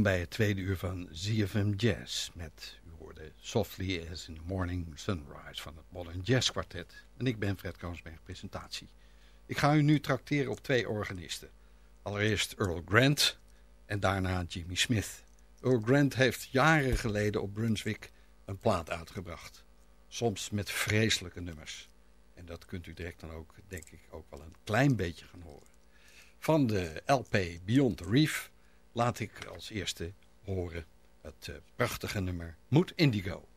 Bij het tweede uur van ZFM Jazz met, u hoorde Softly as in the Morning Sunrise van het Modern Jazz Quartet. En ik ben Fred Koonsberg, presentatie. Ik ga u nu trakteren op twee organisten. Allereerst Earl Grant en daarna Jimmy Smith. Earl Grant heeft jaren geleden op Brunswick een plaat uitgebracht. Soms met vreselijke nummers. En dat kunt u direct dan ook, denk ik, ook wel een klein beetje gaan horen. Van de LP Beyond the Reef laat ik als eerste horen het uh, prachtige nummer Moed Indigo.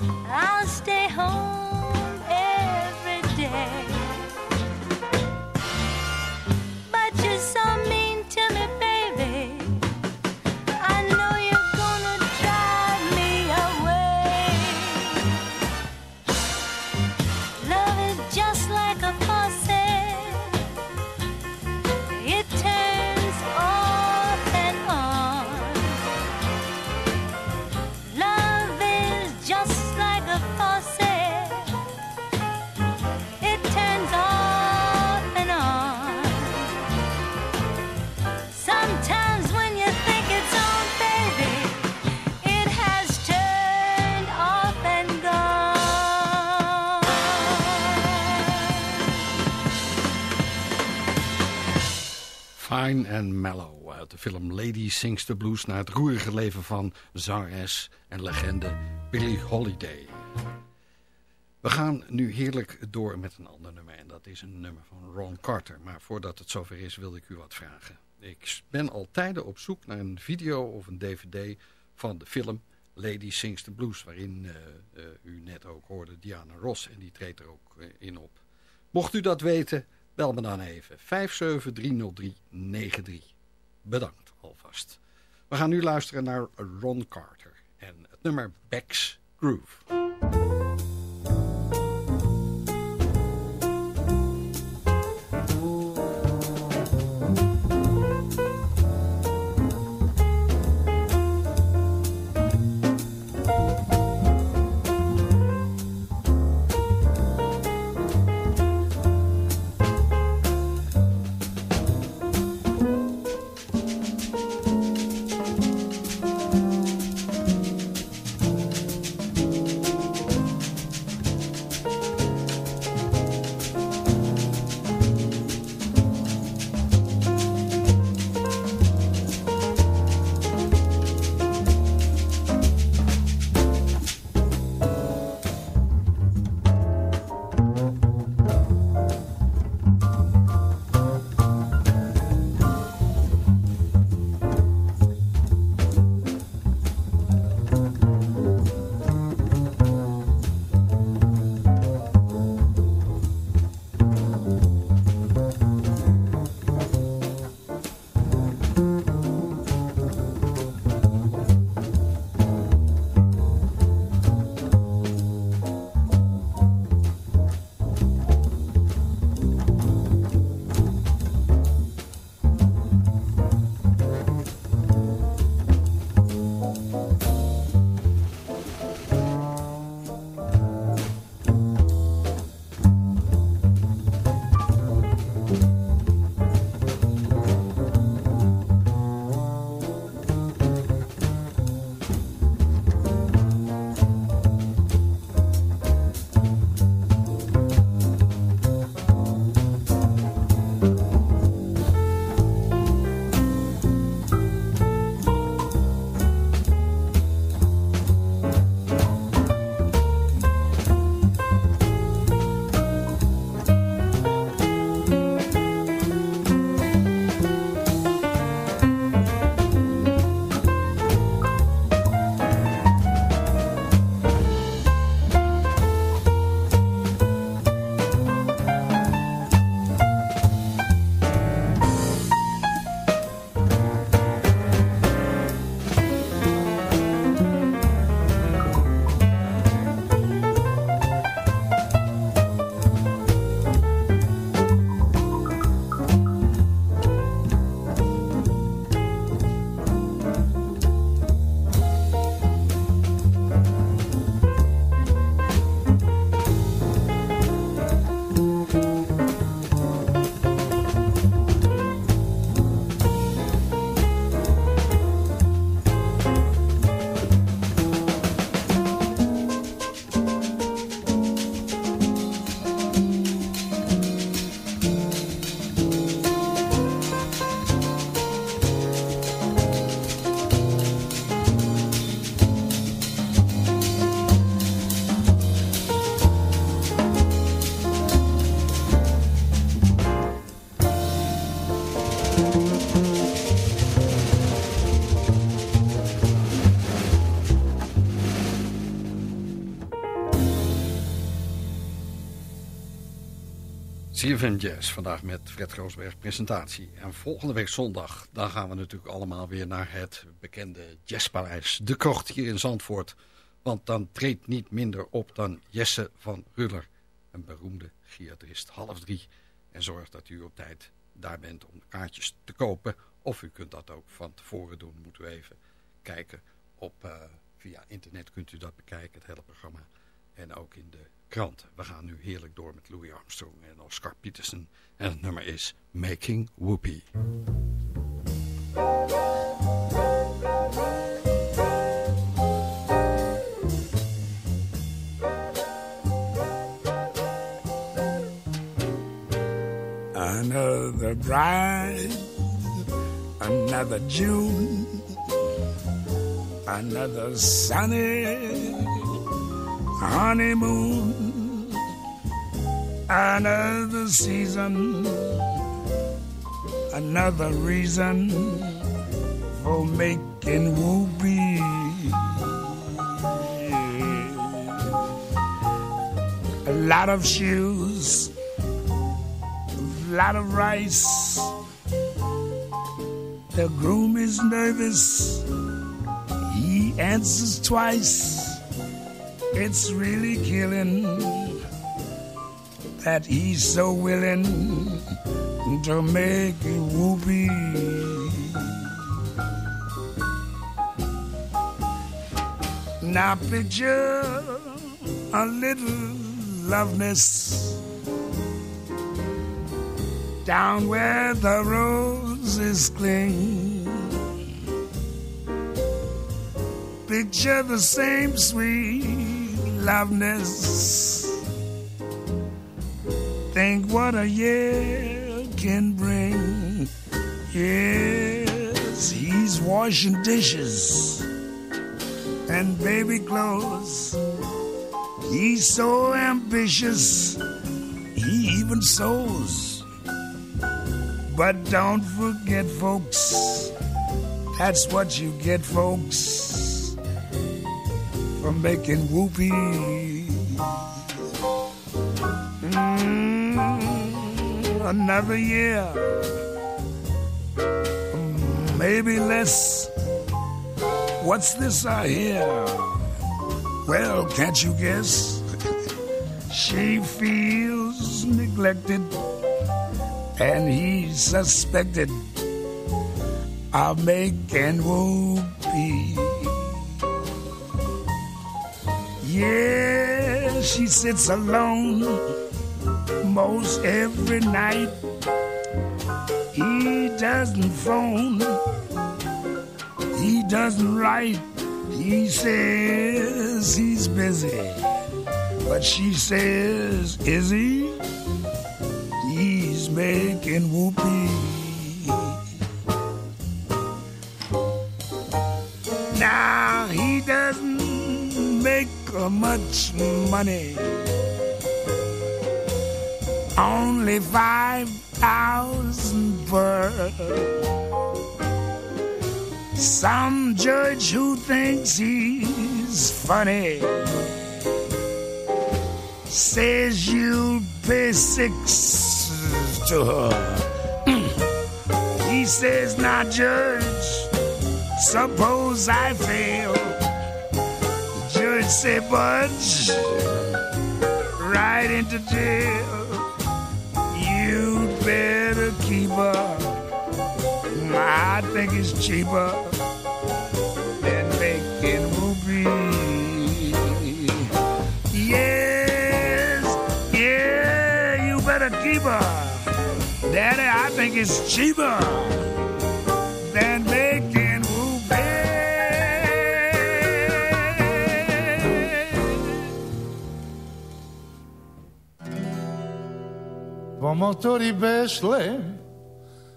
I'll stay home And Mellow uit de film Lady Sings the Blues... naar het roerige leven van zangeres en legende Billie Holiday. We gaan nu heerlijk door met een ander nummer. En dat is een nummer van Ron Carter. Maar voordat het zover is, wilde ik u wat vragen. Ik ben al tijden op zoek naar een video of een dvd van de film Lady Sings the Blues. Waarin eh, eh, u net ook hoorde Diana Ross. En die treedt er ook eh, in op. Mocht u dat weten, bel me dan even. 5730393. Bedankt alvast. We gaan nu luisteren naar Ron Carter. En het nummer Beck's Groove. CFM Jazz, vandaag met Fred Groosberg presentatie. En volgende week zondag, dan gaan we natuurlijk allemaal weer naar het bekende Jazzpaleis. De Krocht hier in Zandvoort. Want dan treedt niet minder op dan Jesse van Ruller. Een beroemde giatrist, half drie. En zorg dat u op tijd daar bent om kaartjes te kopen. Of u kunt dat ook van tevoren doen, moeten we even kijken. Op, uh, via internet kunt u dat bekijken, het hele programma. En ook in de krant. We gaan nu heerlijk door met Louis Armstrong en Oscar Peterson. En het nummer is Making Whoopi. Another bride, another June, another sunny honeymoon, another season, another reason for making whoopee. A lot of shoes, a lot of rice. The groom is nervous, he answers twice. It's really killing that he's so willing to make you whoopee. Now picture a little loveness down where the roses cling. Picture the same sweet loveness. Think what a year can bring. Yes, he's washing dishes and baby clothes. He's so ambitious, he even sews. But don't forget, folks, that's what you get, folks for making whoopee. Mm, another year, maybe less. What's this I hear? Well, can't you guess? she feels neglected, and he's suspected of making whoopee. Yeah, she sits alone most every night. He doesn't phone, he doesn't write. He says he's busy, but she says, Is he? He's making whoopee. Much money. Only five thousand per. Some judge who thinks he's funny says you'll pay six to her. he says, Now, judge, suppose I fail say budge right into jail. You better keep her. I think it's cheaper than making whoopee. Yes, yeah, you better keep her. Daddy, I think it's cheaper motorii beșlem,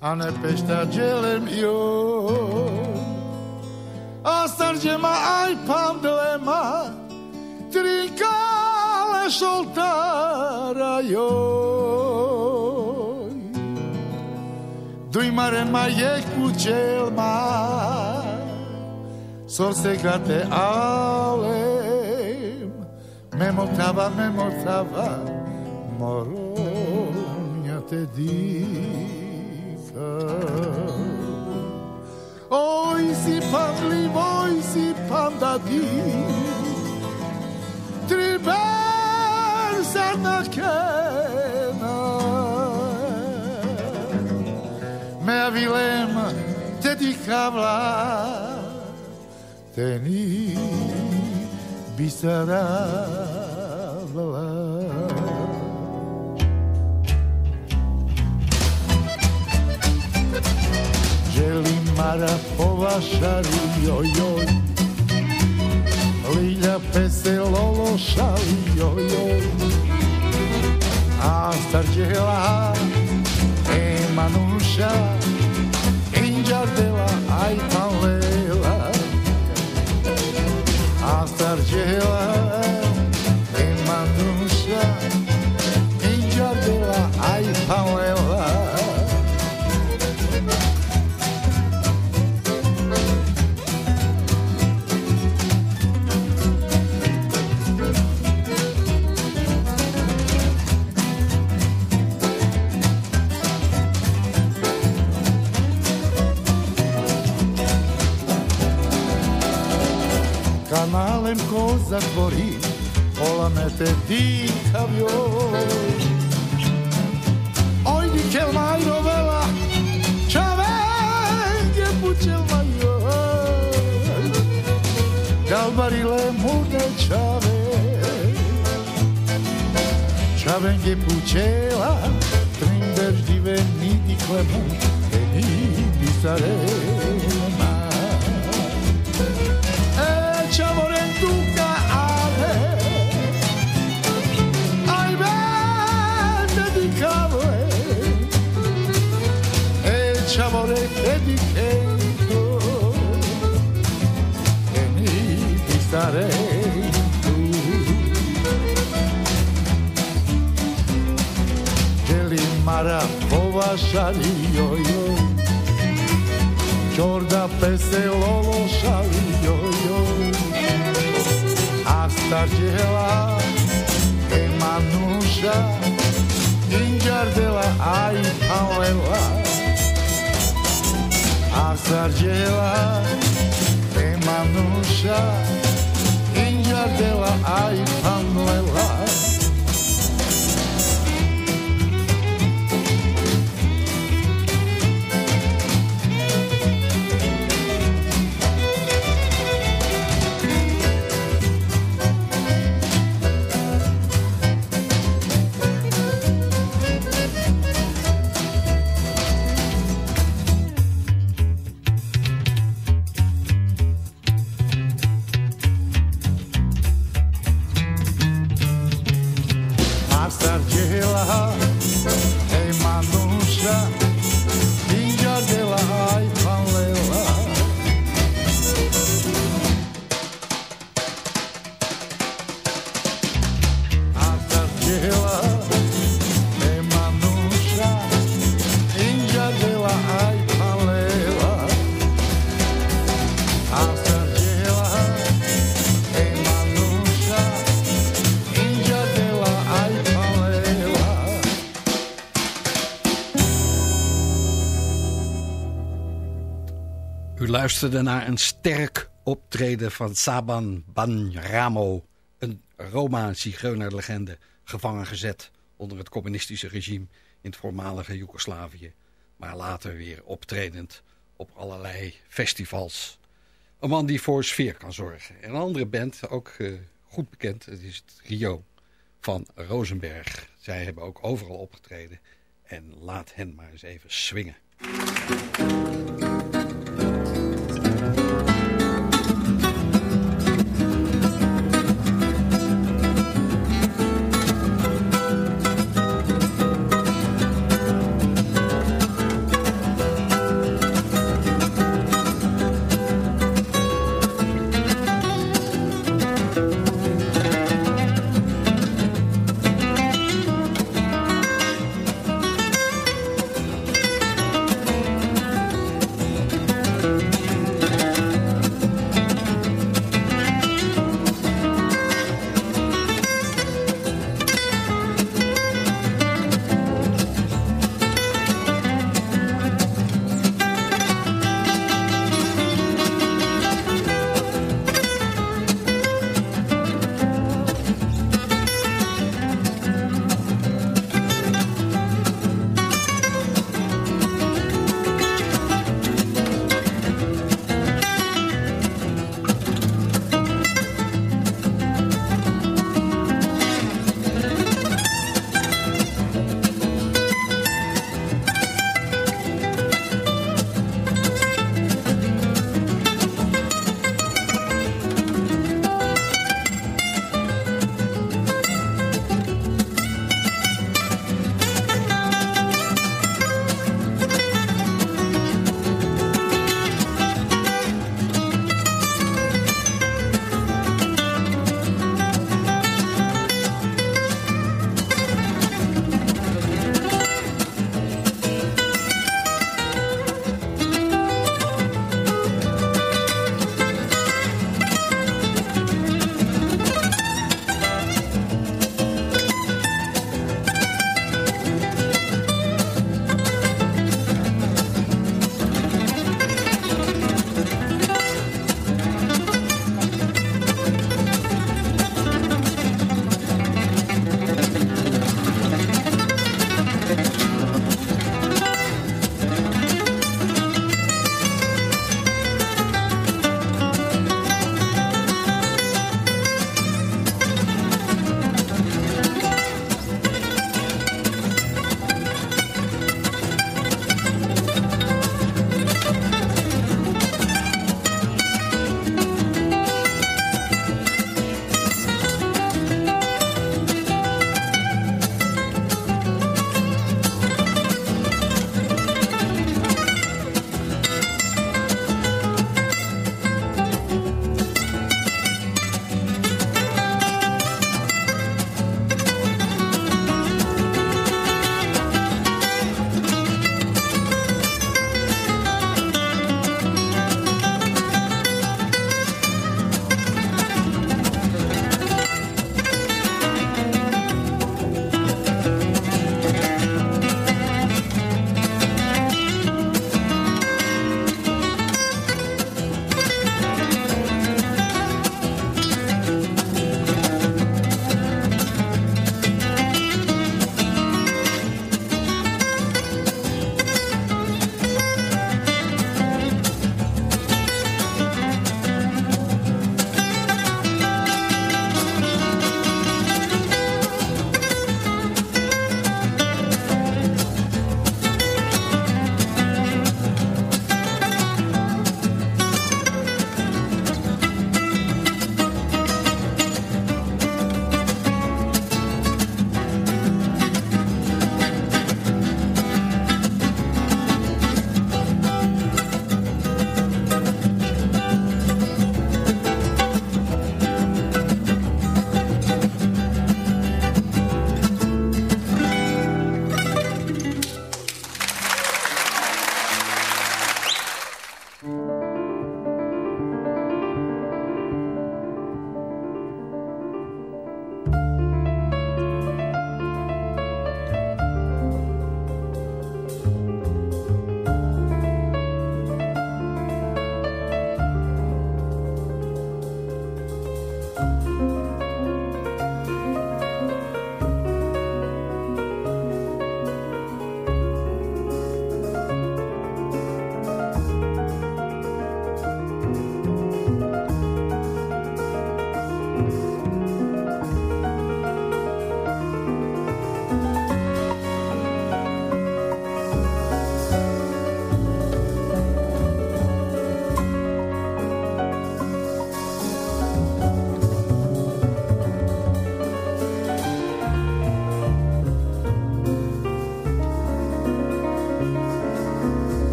a ne peștea gelem eu. Asta ma ai pandlema, trincale șoltara eu. Dui mare mai e cu cel mai, sorsegate alem, memotava, memotava, moro. Te dica. Oi si parli, voi si pandati, triversa na kena. Mea vilema te dicavla, teni bisaravla. Želim mara marapovaša joj joj Lilja peselološa joj joj Astar djela emanuša Inđar dela ajtan lela Astar djela za dvorí, olanete dýchav joj. Oj, dikel maj novela, čave, kde bučel maj joj. Galbarile mude čave, čave gdje pučela, trindež dive niti klemu, e sarej. Povašari joj joj. Čorda pese lolo šali joj joj. A starđela e manuša aj palela. A starđela e manuša Inđardela aj palela luisterde naar een sterk optreden van Saban Banramo, een Roma-zigeunerlegende, gevangen gezet onder het communistische regime in het voormalige Joegoslavië, maar later weer optredend op allerlei festivals. Een man die voor sfeer kan zorgen. En een andere band, ook eh, goed bekend, het is het Rio van Rosenberg. Zij hebben ook overal opgetreden en laat hen maar eens even swingen.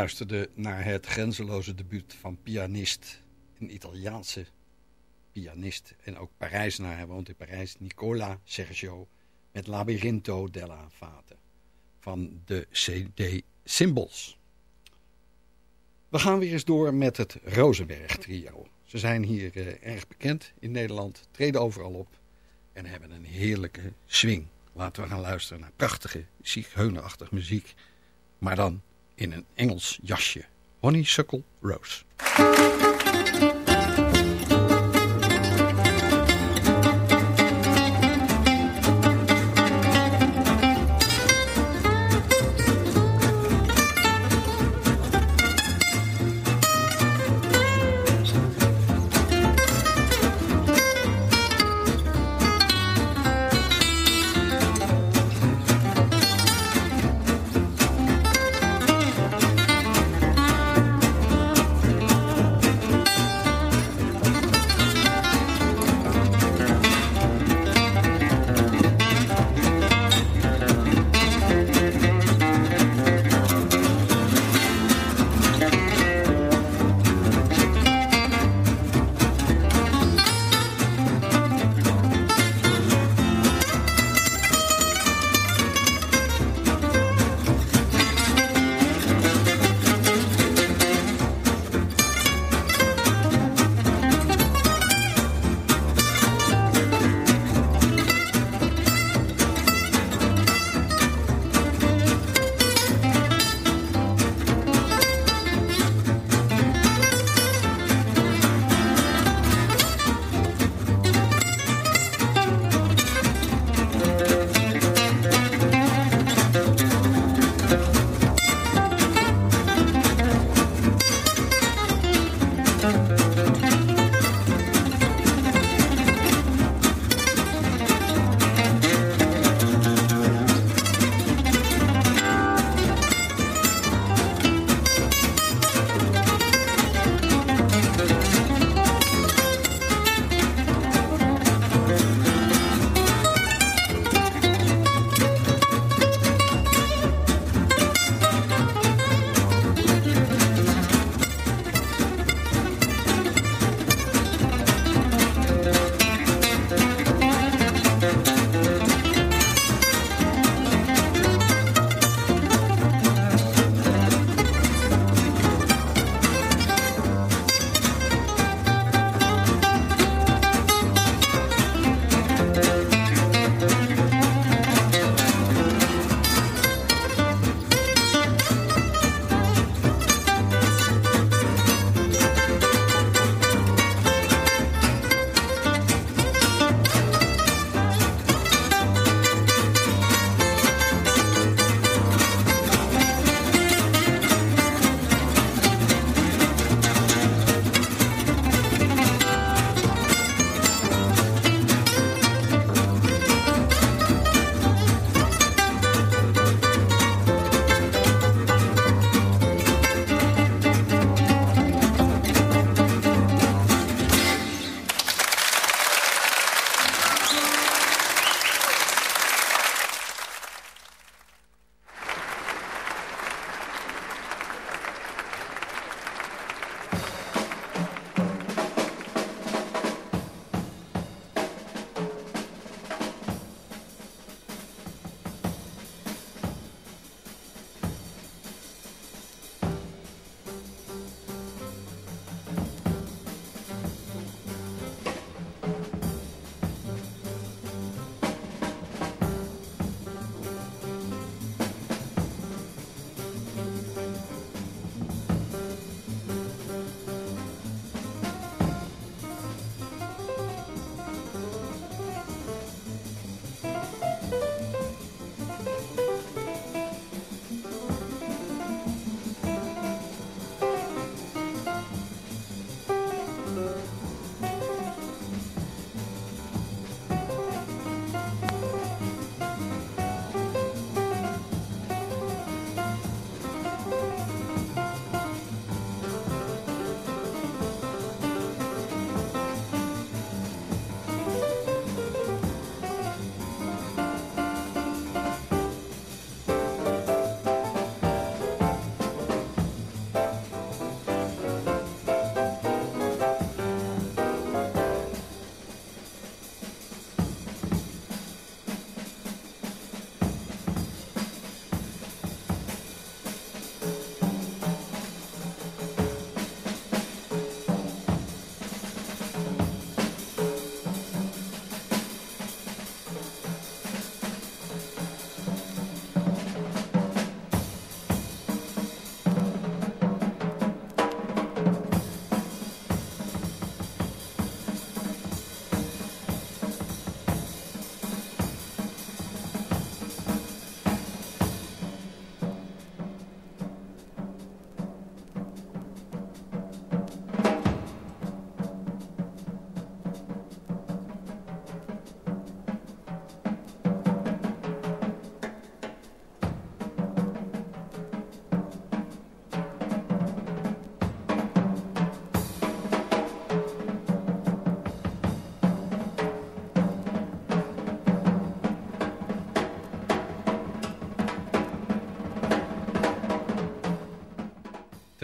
Luisterde naar het grenzeloze debuut van pianist, een Italiaanse pianist en ook Parijsnaar. Hij woont in Parijs, Nicola Sergio, met Labirinto della Fate van de CD Symbols. We gaan weer eens door met het Rosenberg trio. Ze zijn hier eh, erg bekend in Nederland, treden overal op en hebben een heerlijke swing. Laten we gaan luisteren naar prachtige, zigeunerachtige muziek, maar dan in een Engels jasje. Honeysuckle Rose.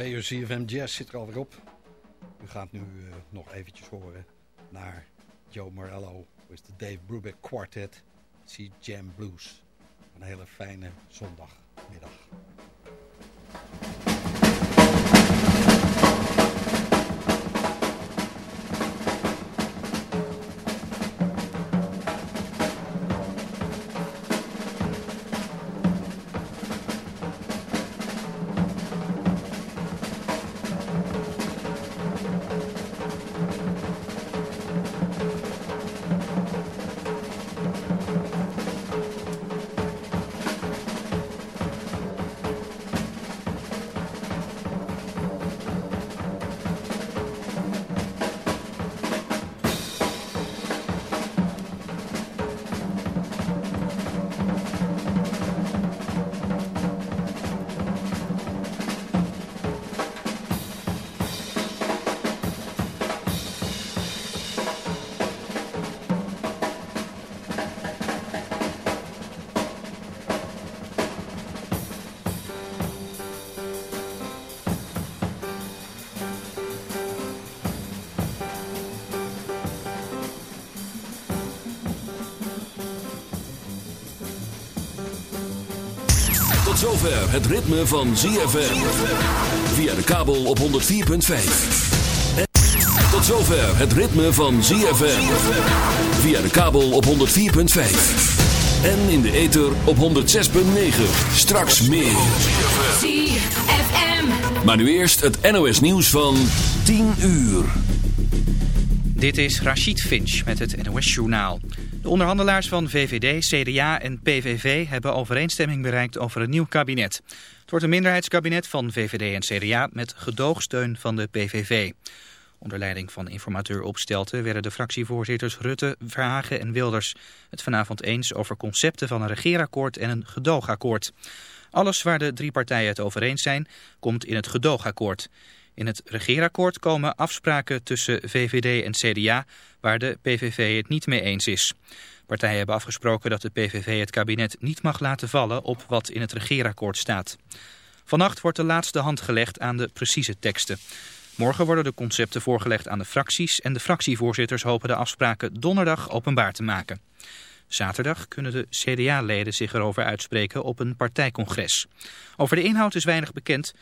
Twee uur CFM Jazz zit er alweer op. U gaat nu uh, nog eventjes horen naar Joe Morello with de Dave Brubeck Quartet, Sea Jam Blues. Een hele fijne zondagmiddag. Het ritme van ZFM. Via de kabel op 104.5. En tot zover het ritme van ZFM. Via de kabel op 104.5. En in de ether op 106.9. Straks meer. ZFM. Maar nu eerst het NOS nieuws van 10 uur. Dit is Rachid Finch met het NOS Journaal. De onderhandelaars van VVD, CDA en PVV hebben overeenstemming bereikt over een nieuw kabinet. Het wordt een minderheidskabinet van VVD en CDA met gedoogsteun van de PVV. Onder leiding van informateur Opstelten werden de fractievoorzitters Rutte, Verhagen en Wilders het vanavond eens over concepten van een regeerakkoord en een gedoogakkoord. Alles waar de drie partijen het over eens zijn, komt in het gedoogakkoord. In het regeerakkoord komen afspraken tussen VVD en CDA waar de PVV het niet mee eens is. Partijen hebben afgesproken dat de PVV het kabinet niet mag laten vallen op wat in het regeerakkoord staat. Vannacht wordt de laatste hand gelegd aan de precieze teksten. Morgen worden de concepten voorgelegd aan de fracties en de fractievoorzitters hopen de afspraken donderdag openbaar te maken. Zaterdag kunnen de CDA-leden zich erover uitspreken op een partijcongres. Over de inhoud is weinig bekend.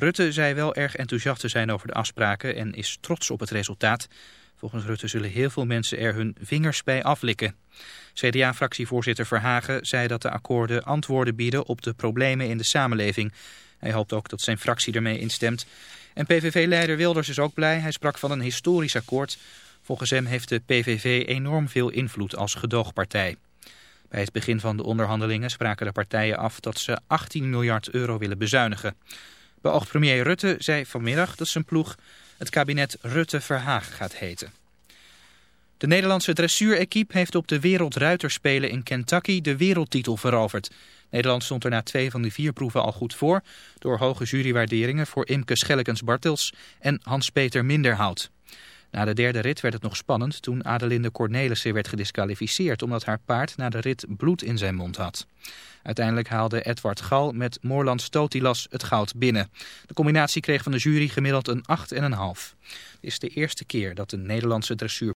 Rutte zei wel erg enthousiast te zijn over de afspraken en is trots op het resultaat. Volgens Rutte zullen heel veel mensen er hun vingers bij aflikken. CDA-fractievoorzitter Verhagen zei dat de akkoorden antwoorden bieden op de problemen in de samenleving. Hij hoopt ook dat zijn fractie ermee instemt. En PVV-leider Wilders is ook blij. Hij sprak van een historisch akkoord. Volgens hem heeft de PVV enorm veel invloed als gedoogpartij. Bij het begin van de onderhandelingen spraken de partijen af dat ze 18 miljard euro willen bezuinigen. Beoogd premier Rutte zei vanmiddag dat zijn ploeg het kabinet Rutte-Verhaag gaat heten. De Nederlandse dressuurequipe heeft op de Wereldruiterspelen in Kentucky de wereldtitel veroverd. Nederland stond er na twee van de vier proeven al goed voor... door hoge jurywaarderingen voor Imke Schellekens-Bartels en Hans-Peter Minderhout. Na de derde rit werd het nog spannend toen Adelinde Cornelissen werd gedisqualificeerd... omdat haar paard na de rit bloed in zijn mond had. Uiteindelijk haalde Edward Gal met Moorland Stotilas het goud binnen. De combinatie kreeg van de jury gemiddeld een 8,5. Het is de eerste keer dat een Nederlandse dressuur